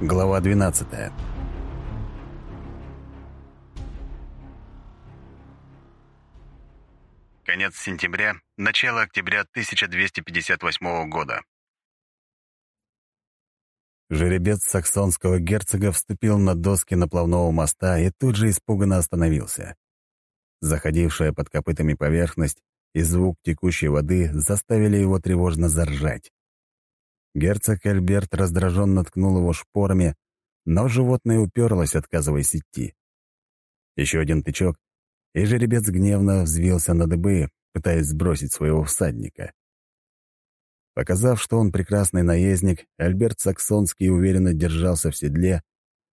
Глава 12 Конец сентября, начало октября 1258 года. Жеребец саксонского герцога вступил на доски наплавного моста и тут же испуганно остановился. Заходившая под копытами поверхность и звук текущей воды заставили его тревожно заржать. Герцог Альберт раздраженно ткнул его шпорами, но животное уперлось, отказываясь идти. Еще один тычок, и жеребец гневно взвился на дыбы, пытаясь сбросить своего всадника. Показав, что он прекрасный наездник, Альберт Саксонский уверенно держался в седле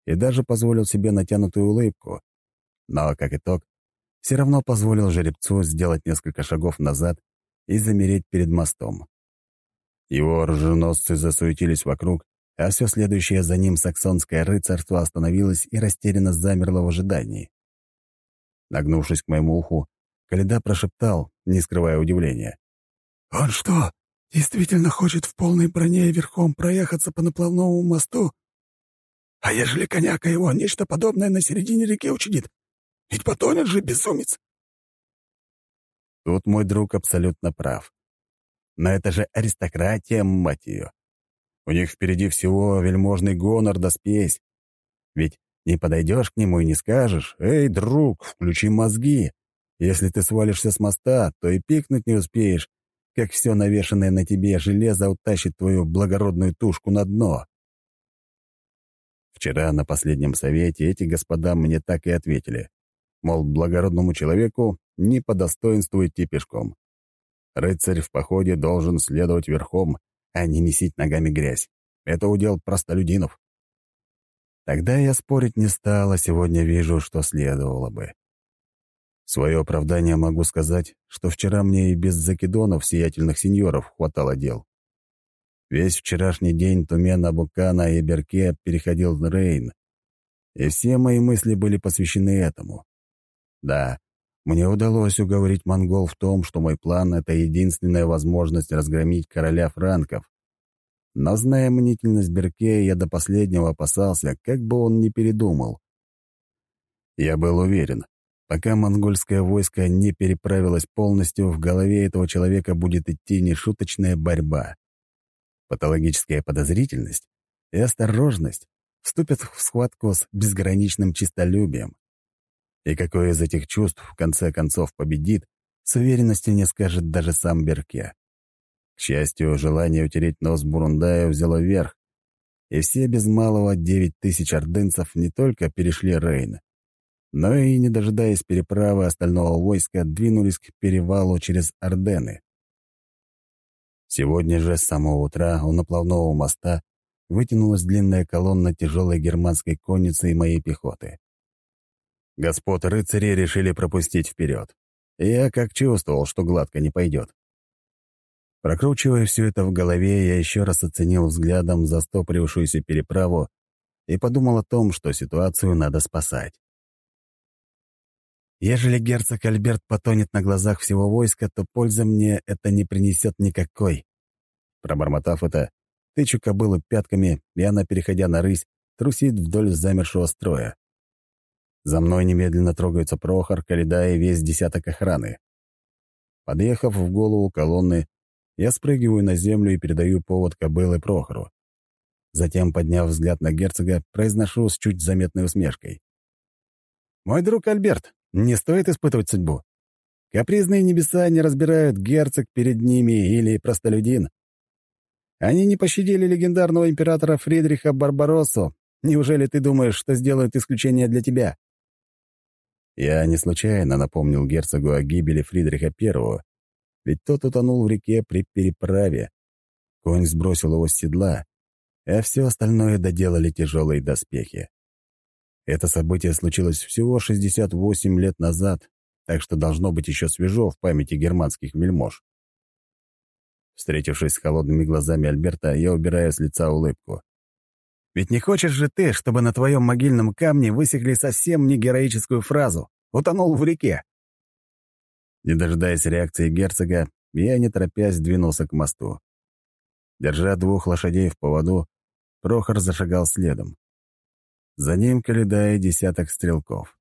и даже позволил себе натянутую улыбку. Но, как итог, все равно позволил жеребцу сделать несколько шагов назад и замереть перед мостом. Его оруженосцы засуетились вокруг, а все следующее за ним саксонское рыцарство остановилось и растерянно замерло в ожидании. Нагнувшись к моему уху, Каледа прошептал, не скрывая удивления. «Он что, действительно хочет в полной броне верхом проехаться по наплавному мосту? А ежели коняка его нечто подобное на середине реки учинит? Ведь потонет же безумец!» Тут мой друг абсолютно прав. Но это же аристократия, мать ее. У них впереди всего вельможный гонор да спесь. Ведь не подойдешь к нему и не скажешь, «Эй, друг, включи мозги!» Если ты свалишься с моста, то и пикнуть не успеешь, как все навешанное на тебе железо утащит твою благородную тушку на дно. Вчера на последнем совете эти господа мне так и ответили. Мол, благородному человеку не по достоинству идти пешком. Рыцарь в походе должен следовать верхом, а не месить ногами грязь. Это удел простолюдинов. Тогда я спорить не стал, а сегодня вижу, что следовало бы. свое оправдание могу сказать, что вчера мне и без закидонов сиятельных сеньоров хватало дел. Весь вчерашний день Тумен Абукана и Берке переходил в Рейн, и все мои мысли были посвящены этому. Да, мне удалось уговорить монгол в том, что мой план — это единственная возможность разгромить короля франков. Но, зная мнительность Берке, я до последнего опасался, как бы он ни передумал. Я был уверен, пока монгольское войско не переправилось полностью, в голове этого человека будет идти нешуточная борьба. Патологическая подозрительность и осторожность вступят в схватку с безграничным чистолюбием. И какое из этих чувств в конце концов победит, с уверенностью не скажет даже сам Берке. К счастью, желание утереть нос Бурундая взяло верх, и все без малого девять тысяч ордынцев не только перешли Рейн, но и, не дожидаясь переправы остального войска, двинулись к перевалу через Ордены. Сегодня же с самого утра у наплавного моста вытянулась длинная колонна тяжелой германской конницы и моей пехоты. Господ рыцари решили пропустить вперед. Я как чувствовал, что гладко не пойдет. Прокручивая все это в голове, я еще раз оценил взглядом застопорившуюся переправу и подумал о том, что ситуацию надо спасать. Ежели герцог Альберт потонет на глазах всего войска, то пользы мне это не принесет никакой. Пробормотав это, тычу кобылу пятками, и она, переходя на рысь, трусит вдоль замершего строя. За мной немедленно трогаются Прохор, Каледа и весь десяток охраны. Подъехав в голову колонны, я спрыгиваю на землю и передаю повод кобылы Прохору. Затем, подняв взгляд на герцога, произношу с чуть заметной усмешкой. «Мой друг Альберт, не стоит испытывать судьбу. Капризные небеса не разбирают герцог перед ними или простолюдин. Они не пощадили легендарного императора Фридриха Барбароссу. Неужели ты думаешь, что сделают исключение для тебя?» Я не случайно напомнил герцогу о гибели Фридриха I, ведь тот утонул в реке при переправе. Конь сбросил его с седла, а все остальное доделали тяжелые доспехи. Это событие случилось всего 68 лет назад, так что должно быть еще свежо в памяти германских вельмож. Встретившись с холодными глазами Альберта, я убираю с лица улыбку. Ведь не хочешь же ты, чтобы на твоем могильном камне высекли совсем не героическую фразу «утонул в реке». Не дожидаясь реакции герцога, я, не торопясь, двинулся к мосту. Держа двух лошадей в поводу, Прохор зашагал следом. За ним Каледа и десяток стрелков.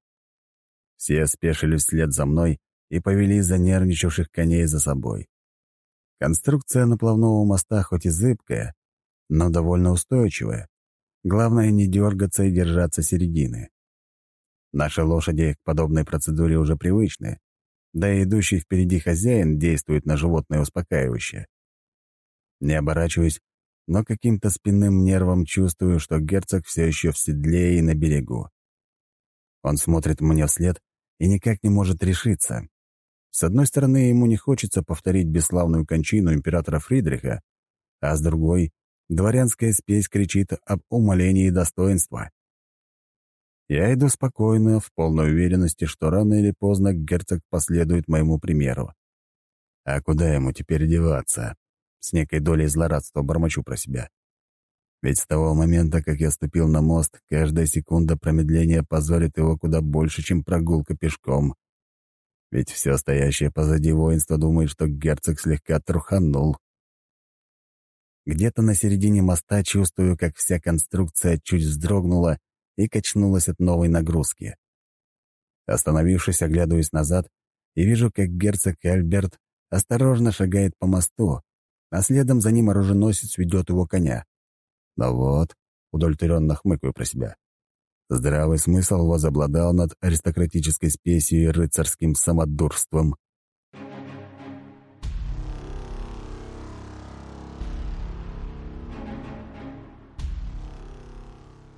Все спешили вслед за мной и повели занервничавших коней за собой. Конструкция наплавного моста хоть и зыбкая, но довольно устойчивая. Главное — не дергаться и держаться середины. Наши лошади к подобной процедуре уже привычны, да и идущий впереди хозяин действует на животное успокаивающе. Не оборачиваюсь, но каким-то спинным нервом чувствую, что герцог все еще в седле и на берегу. Он смотрит мне вслед и никак не может решиться. С одной стороны, ему не хочется повторить бесславную кончину императора Фридриха, а с другой — дворянская спесь кричит об умолении достоинства. Я иду спокойно, в полной уверенности, что рано или поздно герцог последует моему примеру. А куда ему теперь деваться? С некой долей злорадства бормочу про себя. Ведь с того момента, как я ступил на мост, каждая секунда промедления позорит его куда больше, чем прогулка пешком. Ведь все стоящее позади воинство думает, что герцог слегка труханул. Где-то на середине моста чувствую, как вся конструкция чуть вздрогнула и качнулась от новой нагрузки. Остановившись, оглядываюсь назад и вижу, как герцог Альберт осторожно шагает по мосту, а следом за ним оруженосец ведет его коня. Но вот, удовлетворенно хмыкаю про себя. Здравый смысл возобладал над аристократической спесью и рыцарским самодурством.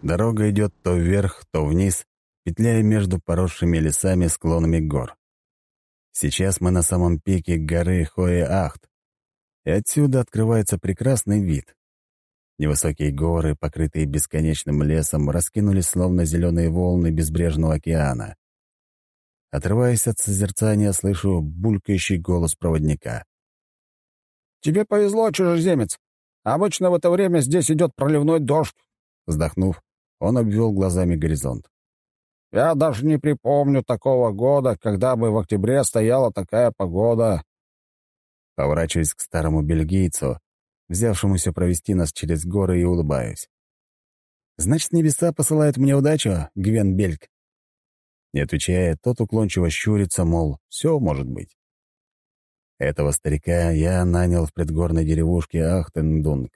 Дорога идет то вверх, то вниз, петляя между поросшими лесами склонами гор. Сейчас мы на самом пике горы Хоэ-Ахт, и отсюда открывается прекрасный вид. Невысокие горы, покрытые бесконечным лесом, раскинулись словно зеленые волны безбрежного океана. Отрываясь от созерцания, слышу булькающий голос проводника. «Тебе повезло, чужеземец. Обычно в это время здесь идет проливной дождь». Вздохнув, он обвел глазами горизонт. «Я даже не припомню такого года, когда бы в октябре стояла такая погода. Поворачиваюсь к старому бельгийцу, взявшемуся провести нас через горы, и улыбаюсь. «Значит, небеса посылают мне удачу, Гвен Бельк?» Не отвечая, тот уклончиво щурится, мол, все может быть. Этого старика я нанял в предгорной деревушке Ахтендунг.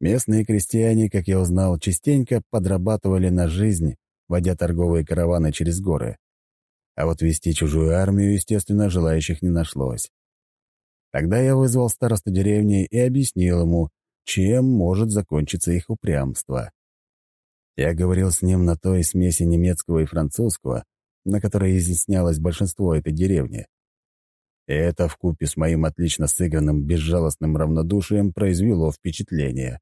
Местные крестьяне, как я узнал, частенько подрабатывали на жизнь, водя торговые караваны через горы. А вот вести чужую армию, естественно, желающих не нашлось. Тогда я вызвал старосту деревни и объяснил ему, чем может закончиться их упрямство. Я говорил с ним на той смеси немецкого и французского, на которой изъяснялось большинство этой деревни. И это вкупе с моим отлично сыгранным безжалостным равнодушием произвело впечатление.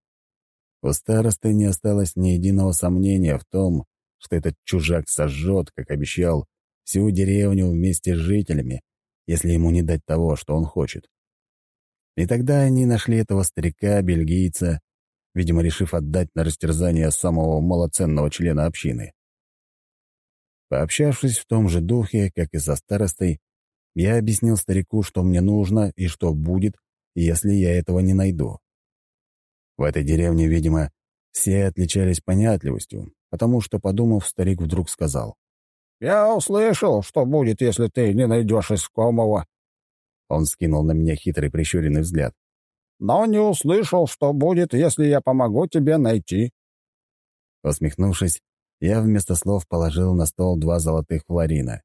У старосты не осталось ни единого сомнения в том, что этот чужак сожжет, как обещал, всю деревню вместе с жителями, если ему не дать того, что он хочет. И тогда они нашли этого старика, бельгийца, видимо, решив отдать на растерзание самого малоценного члена общины. Пообщавшись в том же духе, как и со старостой, я объяснил старику, что мне нужно и что будет, если я этого не найду. В этой деревне, видимо, все отличались понятливостью, потому что, подумав, старик вдруг сказал. «Я услышал, что будет, если ты не найдешь искомого. Он скинул на меня хитрый прищуренный взгляд. «Но не услышал, что будет, если я помогу тебе найти». Усмехнувшись, я вместо слов положил на стол два золотых флорина.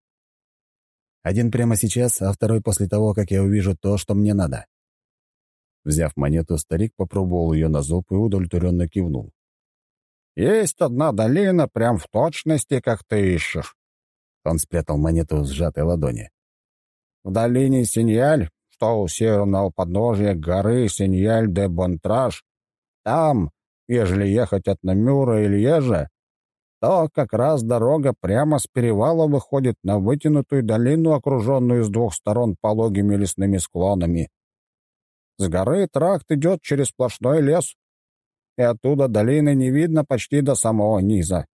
Один прямо сейчас, а второй после того, как я увижу то, что мне надо. Взяв монету, старик попробовал ее на зуб и удовлетворенно кивнул. «Есть одна долина, прям в точности, как ты ищешь». Он спрятал монету в сжатой ладони. В долине Синьяль, что у северного подножия горы Синьяль-де-Бонтраж, там, ежели ехать от Намюра или Ежа, то как раз дорога прямо с перевала выходит на вытянутую долину, окруженную с двух сторон пологими лесными склонами. С горы тракт идет через сплошной лес, и оттуда долины не видно почти до самого низа.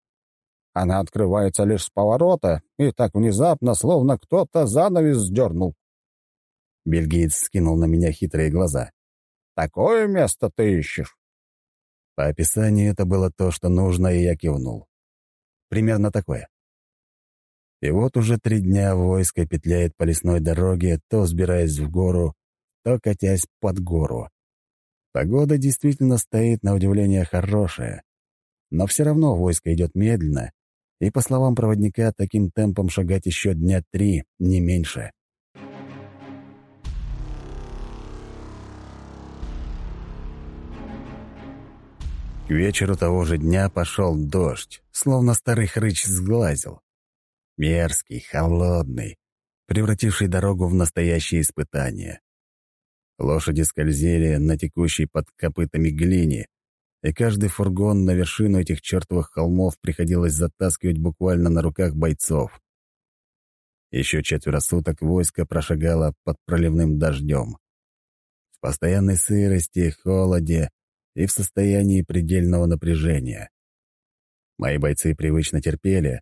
Она открывается лишь с поворота, и так внезапно, словно кто-то занавес сдернул. Бельгиец скинул на меня хитрые глаза. «Такое место ты ищешь?» По описанию это было то, что нужно, и я кивнул. Примерно такое. И вот уже три дня войско петляет по лесной дороге, то взбираясь в гору, то катясь под гору. Погода действительно стоит на удивление хорошая. Но все равно войско идет медленно, и, по словам проводника, таким темпом шагать еще дня три, не меньше. К вечеру того же дня пошел дождь, словно старый хрыч сглазил. Мерзкий, холодный, превративший дорогу в настоящее испытание. Лошади скользили на текущей под копытами глине, и каждый фургон на вершину этих чертовых холмов приходилось затаскивать буквально на руках бойцов. Еще четверо суток войско прошагало под проливным дождем. В постоянной сырости, холоде и в состоянии предельного напряжения. Мои бойцы привычно терпели,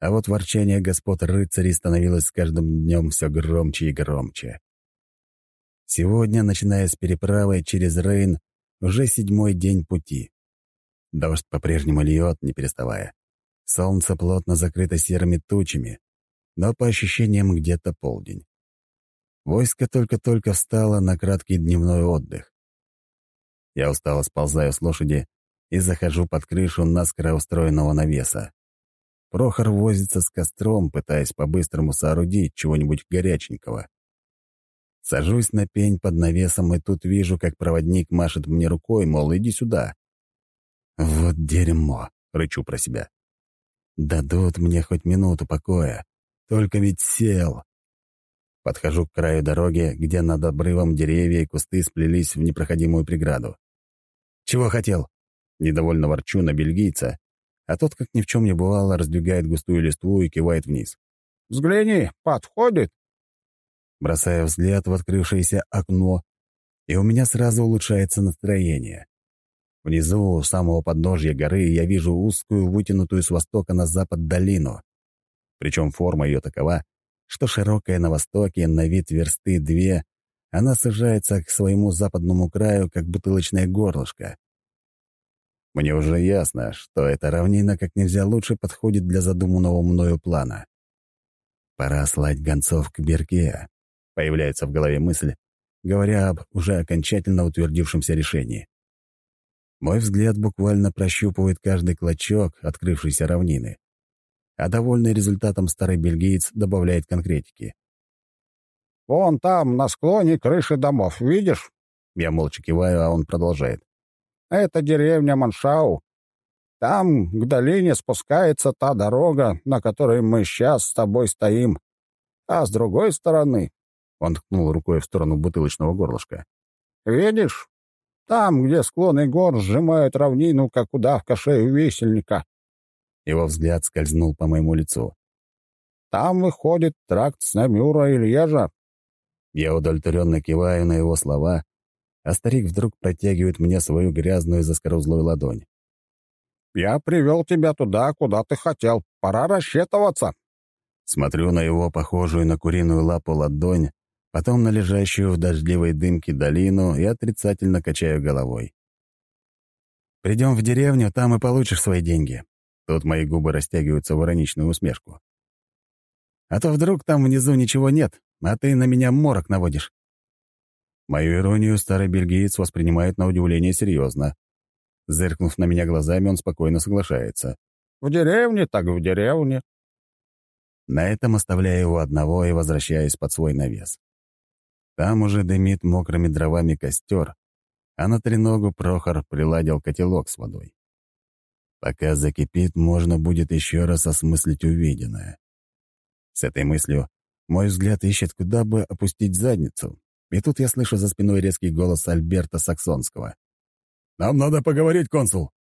а вот ворчание господ рыцарей становилось с каждым днем все громче и громче. Сегодня, начиная с переправы через Рейн, уже седьмой день пути. Дождь по-прежнему льет, не переставая. Солнце плотно закрыто серыми тучами, но по ощущениям где-то полдень. Войско только-только встало на краткий дневной отдых. Я устало сползаю с лошади и захожу под крышу наскоро устроенного навеса. Прохор возится с костром, пытаясь по-быстрому соорудить чего-нибудь горяченького. Сажусь на пень под навесом, и тут вижу, как проводник машет мне рукой, мол, иди сюда. «Вот дерьмо!» — рычу про себя. «Дадут мне хоть минуту покоя. Только ведь сел!» Подхожу к краю дороги, где над обрывом деревья и кусты сплелись в непроходимую преграду. «Чего хотел?» Недовольно ворчу на бельгийца, а тот, как ни в чем не бывало, раздвигает густую листву и кивает вниз. «Взгляни, подходит!» Бросая взгляд в открывшееся окно, и у меня сразу улучшается настроение. Внизу, у самого подножья горы, я вижу узкую, вытянутую с востока на запад долину. Причем форма ее такова, что широкая на востоке, на вид версты две, она сужается к своему западному краю, как бутылочное горлышко. Мне уже ясно, что эта равнина как нельзя лучше подходит для задуманного мною плана. Пора слать гонцов к Берке. Появляется в голове мысль, говоря об уже окончательно утвердившемся решении. Мой взгляд буквально прощупывает каждый клочок открывшейся равнины. А довольный результатом старый бельгиец добавляет конкретики. Вон там, на склоне крыши домов, видишь?» Я молча киваю, а он продолжает. «Это деревня Маншау. Там, к долине, спускается та дорога, на которой мы сейчас с тобой стоим. А с другой стороны...» Он ткнул рукой в сторону бутылочного горлышка. «Видишь? Там, где склоны гор сжимают равнину, как удавка шею весельника». Его взгляд скользнул по моему лицу. «Там выходит тракт с Намюра и Льежа. Я удовлетворенно киваю на его слова, а старик вдруг протягивает мне свою грязную заскорузлую ладонь. «Я привел тебя туда, куда ты хотел. Пора рассчитываться». Смотрю на его похожую на куриную лапу ладонь, потом на лежащую в дождливой дымке долину и отрицательно качаю головой. «Придем в деревню, там и получишь свои деньги». Тут мои губы растягиваются в ироничную усмешку. «А то вдруг там внизу ничего нет, а ты на меня морок наводишь». Мою иронию старый бельгиец воспринимает на удивление серьезно. Зыркнув на меня глазами, он спокойно соглашается. «В деревне так в деревне». На этом оставляю его одного и возвращаюсь под свой навес. Там уже дымит мокрыми дровами костер, а на треногу Прохор приладил котелок с водой. Пока закипит, можно будет еще раз осмыслить увиденное. С этой мыслью мой взгляд ищет, куда бы опустить задницу. И тут я слышу за спиной резкий голос Альберта Саксонского. «Нам надо поговорить, консул!»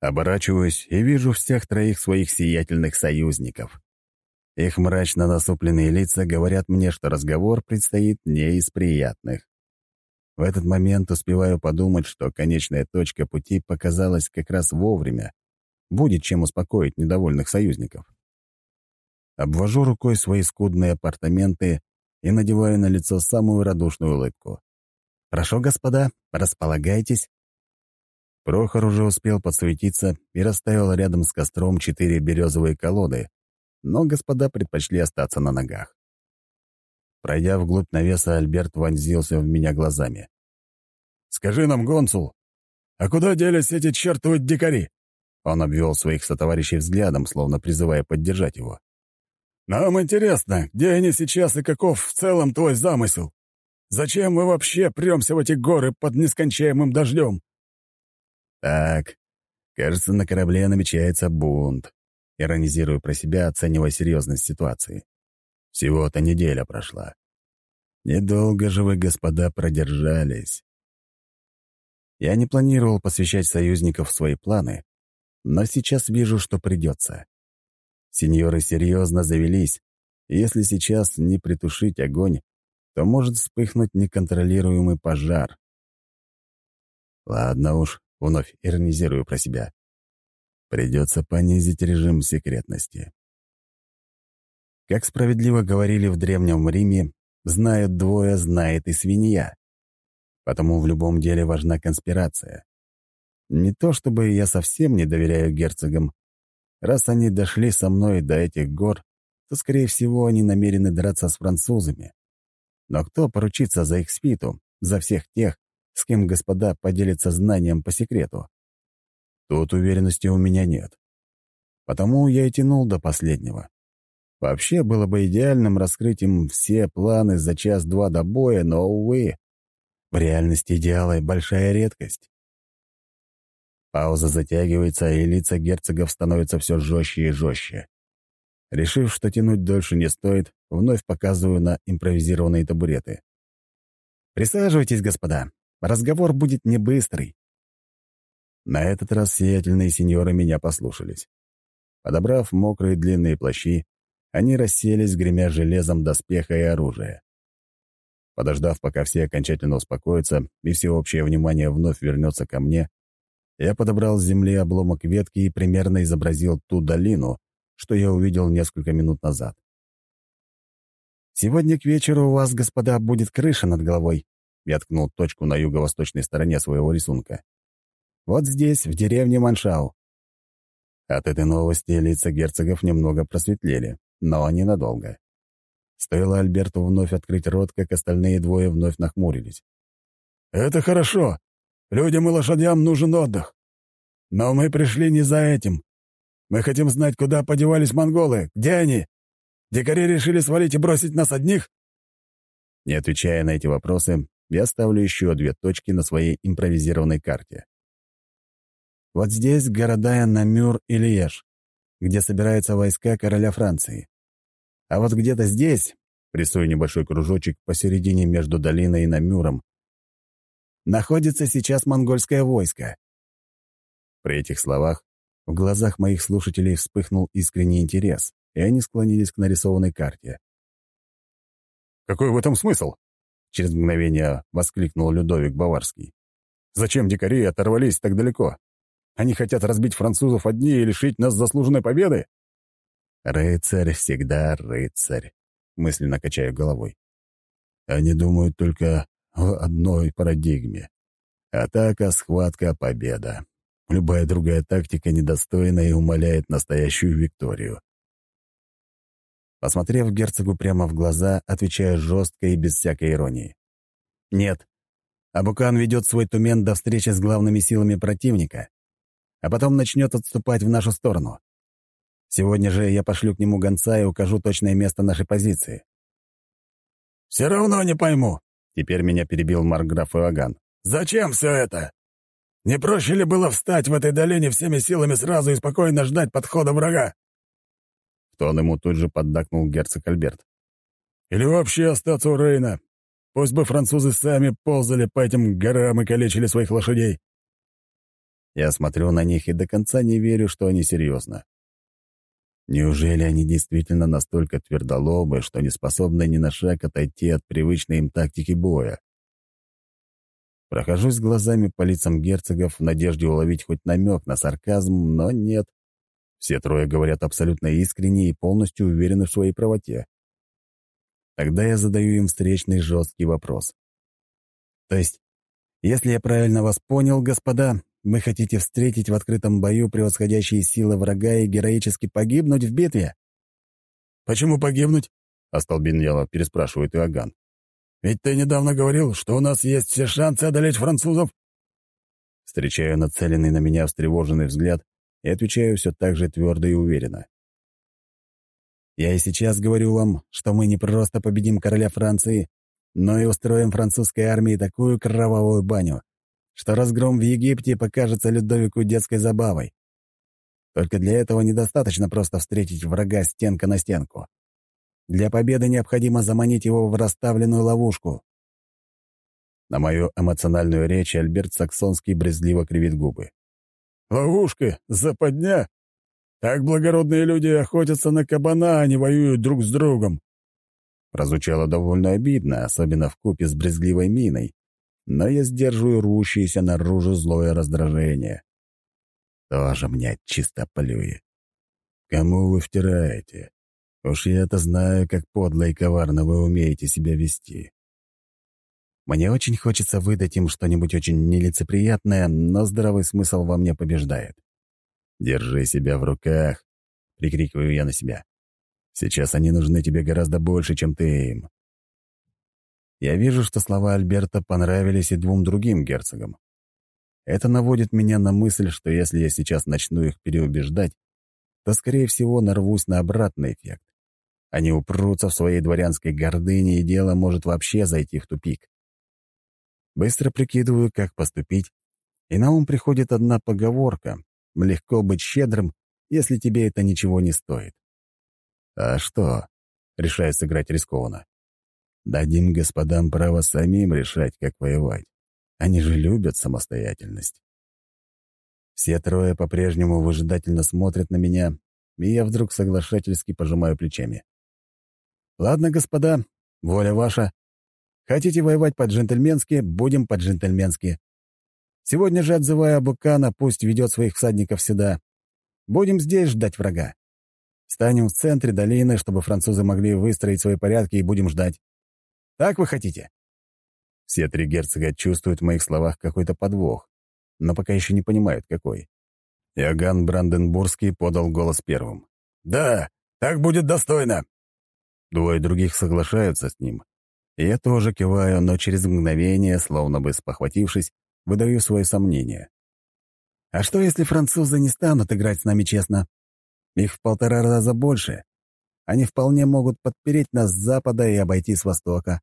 Оборачиваюсь и вижу всех троих своих сиятельных союзников. Их мрачно насупленные лица говорят мне, что разговор предстоит не из приятных. В этот момент успеваю подумать, что конечная точка пути показалась как раз вовремя. Будет чем успокоить недовольных союзников. Обвожу рукой свои скудные апартаменты и надеваю на лицо самую радушную улыбку. «Прошу, господа, располагайтесь». Прохор уже успел подсветиться и расставил рядом с костром четыре березовые колоды, но господа предпочли остаться на ногах. Пройдя вглубь навеса, Альберт вонзился в меня глазами. «Скажи нам, Гонсул, а куда делись эти чертовы дикари?» Он обвел своих сотоварищей взглядом, словно призывая поддержать его. «Нам интересно, где они сейчас и каков в целом твой замысел? Зачем мы вообще премся в эти горы под нескончаемым дождем?» «Так, кажется, на корабле намечается бунт», — иронизирую про себя, оценивая серьезность ситуации. Всего-то неделя прошла. Недолго же вы, господа, продержались. Я не планировал посвящать союзников в свои планы, но сейчас вижу, что придется. Сеньоры серьезно завелись, если сейчас не притушить огонь, то может вспыхнуть неконтролируемый пожар. Ладно уж, вновь иронизирую про себя. Придется понизить режим секретности. Как справедливо говорили в Древнем Риме, знают двое, знает и свинья. Потому в любом деле важна конспирация. Не то чтобы я совсем не доверяю герцогам. Раз они дошли со мной до этих гор, то, скорее всего, они намерены драться с французами. Но кто поручится за их спиту, за всех тех, с кем господа поделятся знанием по секрету? Тут уверенности у меня нет. Потому я и тянул до последнего. Вообще было бы идеальным раскрыть им все планы за час-два до боя, но, увы, в реальности идеалы — большая редкость. Пауза затягивается, и лица герцогов становятся все жестче и жестче. Решив, что тянуть дольше не стоит, вновь показываю на импровизированные табуреты. «Присаживайтесь, господа. Разговор будет не быстрый». На этот раз сиятельные сеньоры меня послушались. Подобрав мокрые длинные плащи, они расселись, гремя железом доспеха и оружия. Подождав, пока все окончательно успокоятся и всеобщее внимание вновь вернется ко мне, я подобрал с земли обломок ветки и примерно изобразил ту долину, что я увидел несколько минут назад. «Сегодня к вечеру у вас, господа, будет крыша над головой», я ткнул точку на юго-восточной стороне своего рисунка. «Вот здесь, в деревне Маншау». От этой новости лица герцогов немного просветлели но ненадолго. Стоило Альберту вновь открыть рот, как остальные двое вновь нахмурились. «Это хорошо. Людям и лошадям нужен отдых. Но мы пришли не за этим. Мы хотим знать, куда подевались монголы. Где они? Дикари решили свалить и бросить нас одних?» Не отвечая на эти вопросы, я ставлю еще две точки на своей импровизированной карте. Вот здесь города Намюр и Лиеж где собираются войска короля Франции. А вот где-то здесь, рисую небольшой кружочек посередине между долиной и Намюром, находится сейчас монгольское войско. При этих словах в глазах моих слушателей вспыхнул искренний интерес, и они склонились к нарисованной карте. «Какой в этом смысл?» — через мгновение воскликнул Людовик Баварский. «Зачем дикари оторвались так далеко? Они хотят разбить французов одни и лишить нас заслуженной победы? Рыцарь всегда рыцарь, мысленно качаю головой. Они думают только в одной парадигме. Атака, схватка, победа. Любая другая тактика недостойна и умаляет настоящую викторию. Посмотрев герцогу прямо в глаза, отвечаю жестко и без всякой иронии. «Нет. Абукан ведет свой тумен до встречи с главными силами противника а потом начнет отступать в нашу сторону. Сегодня же я пошлю к нему гонца и укажу точное место нашей позиции». «Все равно не пойму», — теперь меня перебил Марграф Иоганн. «Зачем все это? Не проще ли было встать в этой долине всеми силами сразу и спокойно ждать подхода врага?» В тон ему тут же поддакнул герцог Альберт. «Или вообще остаться у Рейна. Пусть бы французы сами ползали по этим горам и калечили своих лошадей. Я смотрю на них и до конца не верю, что они серьезно. Неужели они действительно настолько твердолобы, что не способны ни на шаг отойти от привычной им тактики боя? Прохожусь глазами по лицам герцогов в надежде уловить хоть намек на сарказм, но нет. Все трое говорят абсолютно искренне и полностью уверены в своей правоте. Тогда я задаю им встречный жесткий вопрос. То есть, если я правильно вас понял, господа, Вы хотите встретить в открытом бою превосходящие силы врага и героически погибнуть в битве?» «Почему погибнуть?» — остолбенело переспрашивает Иоганн. «Ведь ты недавно говорил, что у нас есть все шансы одолеть французов». Встречаю нацеленный на меня встревоженный взгляд и отвечаю все так же твердо и уверенно. «Я и сейчас говорю вам, что мы не просто победим короля Франции, но и устроим французской армии такую кровавую баню, что разгром в Египте покажется Людовику детской забавой. Только для этого недостаточно просто встретить врага стенка на стенку. Для победы необходимо заманить его в расставленную ловушку. На мою эмоциональную речь Альберт Саксонский брезгливо кривит губы. «Ловушка? Западня? Так благородные люди охотятся на кабана, а не воюют друг с другом». Прозвучало довольно обидно, особенно в купе с брезгливой миной, но я сдерживаю рвущееся наружу злое раздражение. Тоже мне чисто плюи. Кому вы втираете? Уж я-то знаю, как подло и коварно вы умеете себя вести. Мне очень хочется выдать им что-нибудь очень нелицеприятное, но здравый смысл во мне побеждает. «Держи себя в руках», — прикрикиваю я на себя. «Сейчас они нужны тебе гораздо больше, чем ты им. Я вижу, что слова Альберта понравились и двум другим герцогам. Это наводит меня на мысль, что если я сейчас начну их переубеждать, то, скорее всего, нарвусь на обратный эффект. Они упрутся в своей дворянской гордыне, и дело может вообще зайти в тупик. Быстро прикидываю, как поступить, и на ум приходит одна поговорка «Легко быть щедрым, если тебе это ничего не стоит». «А что?» — решаю сыграть рискованно. Дадим господам право самим решать, как воевать. Они же любят самостоятельность. Все трое по-прежнему выжидательно смотрят на меня, и я вдруг соглашательски пожимаю плечами. «Ладно, господа, воля ваша. Хотите воевать по-джентльменски — будем по-джентльменски. Сегодня же, отзывая Букана, пусть ведет своих всадников сюда. Будем здесь ждать врага. Станем в центре долины, чтобы французы могли выстроить свои порядки, и будем ждать. Так вы хотите?» Все три герцога чувствуют в моих словах какой-то подвох, но пока еще не понимают, какой. Иоганн Бранденбургский подал голос первым. «Да, так будет достойно!» Двое других соглашаются с ним. И я тоже киваю, но через мгновение, словно бы спохватившись, выдаю свои сомнения. «А что, если французы не станут играть с нами честно? Их в полтора раза больше. Они вполне могут подпереть нас с запада и обойти с востока.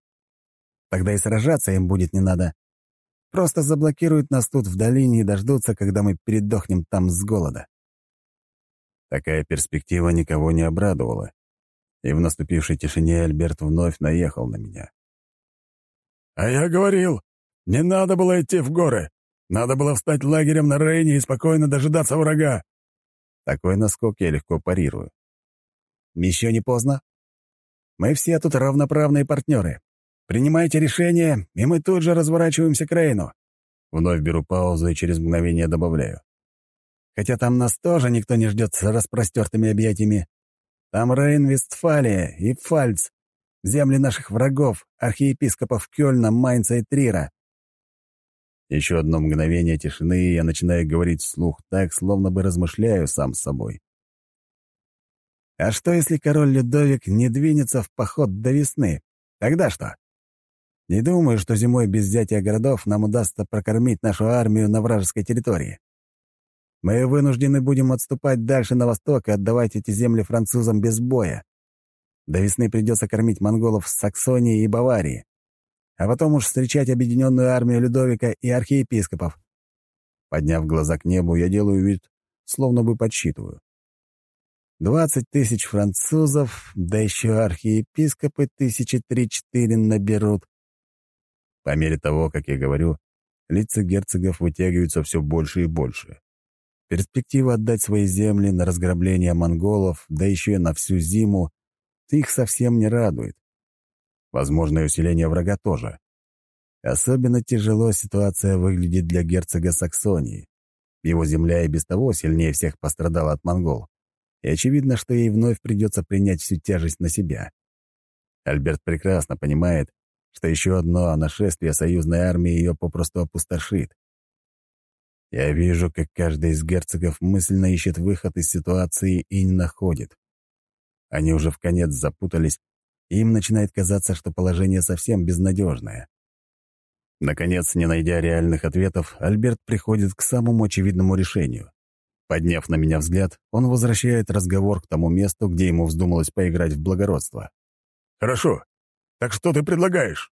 Тогда и сражаться им будет не надо. Просто заблокируют нас тут в долине и дождутся, когда мы передохнем там с голода. Такая перспектива никого не обрадовала, и в наступившей тишине Альберт вновь наехал на меня. «А я говорил, не надо было идти в горы. Надо было встать лагерем на Рейне и спокойно дожидаться врага». Такой наскок я легко парирую. «Еще не поздно. Мы все тут равноправные партнеры. Принимайте решение, и мы тут же разворачиваемся к Рейну». Вновь беру паузу и через мгновение добавляю. «Хотя там нас тоже никто не ждет с распростертыми объятиями. Там Рейн, Вестфалия и Пфальц, земли наших врагов, архиепископов Кёльна, Майнца и Трира». Еще одно мгновение тишины, и я начинаю говорить вслух так, словно бы размышляю сам с собой. А что, если король Людовик не двинется в поход до весны? Тогда что? Не думаю, что зимой без взятия городов нам удастся прокормить нашу армию на вражеской территории. Мы вынуждены будем отступать дальше на восток и отдавать эти земли французам без боя. До весны придется кормить монголов с Саксонии и Баварии, а потом уж встречать объединенную армию Людовика и архиепископов. Подняв глаза к небу, я делаю вид, словно бы подсчитываю. Двадцать тысяч французов, да еще архиепископы тысячи три-четыре наберут. По мере того, как я говорю, лица герцогов вытягиваются все больше и больше. Перспектива отдать свои земли на разграбление монголов, да еще и на всю зиму, их совсем не радует. Возможное усиление врага тоже. Особенно тяжело ситуация выглядит для герцога Саксонии. Его земля и без того сильнее всех пострадала от монгол. И очевидно, что ей вновь придется принять всю тяжесть на себя. Альберт прекрасно понимает, что еще одно нашествие союзной армии ее попросту опустошит. Я вижу, как каждый из герцогов мысленно ищет выход из ситуации и не находит. Они уже в конец запутались, и им начинает казаться, что положение совсем безнадежное. Наконец, не найдя реальных ответов, Альберт приходит к самому очевидному решению. Подняв на меня взгляд, он возвращает разговор к тому месту, где ему вздумалось поиграть в благородство. «Хорошо. Так что ты предлагаешь?»